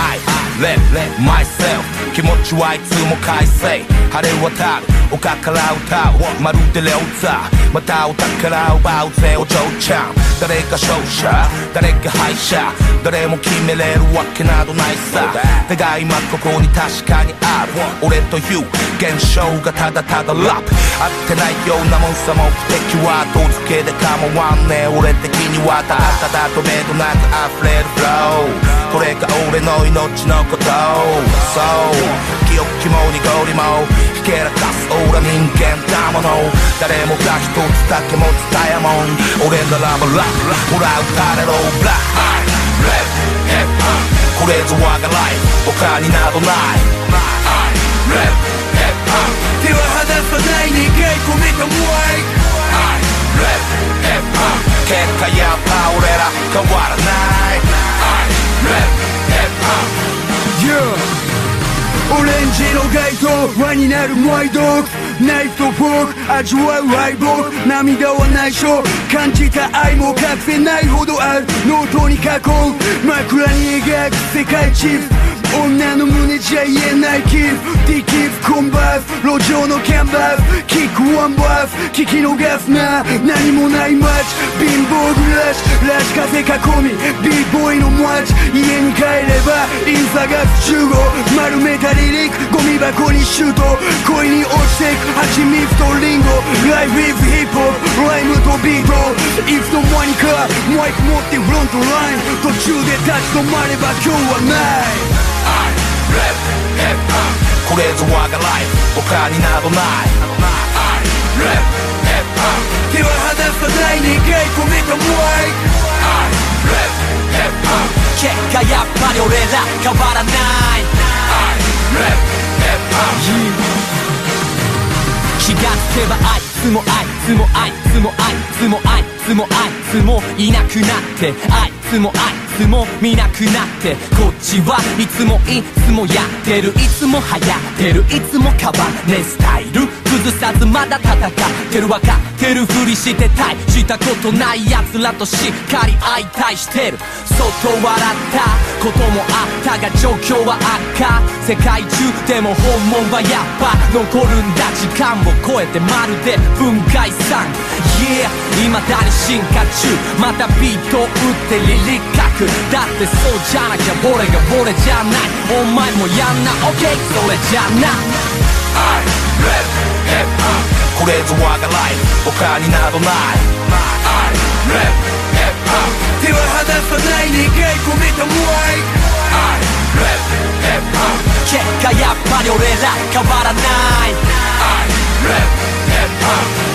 I, I myself. 気持ちはいつも快晴晴れ渡る。丘から歌う。まるでレオザーまたお宝を奪うぜお嬢ちゃん。誰が勝者？誰が敗者？誰も決めれるわけなどないさ。手が今ここに確かにある。俺という現象がただただラップ。合ってないようなもんさ目的は後付けで構わんね。俺的にはただただとめどなく溢れるフローこれが俺の命のことそう記憶も濁りもひけらかす俺人間だもの。誰もが一つだけ持つダイヤモンド。俺ならばラップほら打たれろブラッレッヘッこれぞ我がライフ他になどないレッヘッ手は離さない願い込めたもいレッヘッ結果やっぱ俺ら変わらないオレンジの街灯輪になるマイドナイフとフォーク。味わうハイボー涙は内緒。感じた愛も隠せないほどある。ノートに書こう。枕に描く世界地図女ンバース路上のキャンバースキックワンバース聞き逃すな何もない街貧乏暮らしラシ風囲みビーボーイの街家に帰ればインサガス集合丸めたリリックゴミ箱にシュート恋に落ちてく蜂蜜とリンゴ Life is hip hop ライムとビートいつの間にかマイク持ってフロントライン途中で立ち止まれば今日はないれぞ我がライフ他になどないレップヘップ手は離さない願い込めたもいレップヘップ結果やっぱり俺ら変わらないレップヘップ気がつけばあいつもあいつもあいつもあいつもあいつもあいつもいなくなってあいつもあいつも見なくなってこっちはいつもいつもやってる。いつも流行ってる。いつも変わんねスタイル崩さずまだ戦ってる。分かってる。ふりしてたい。したことない奴らとしっかり相対してる。そっと笑った。こともあった。が状況は悪化世界中でも本物はやっぱ。残るんだ。時間を超えてまるで分解散 Yeah 未だに進化中。またビートを打ってリリックだってそうじゃなきゃ俺が俺じゃない。お前もやんな。OK それじゃな。レップヘップこれぞ我がライフ他になどない。プ結果やっぱり俺ら変わらないレップヘップ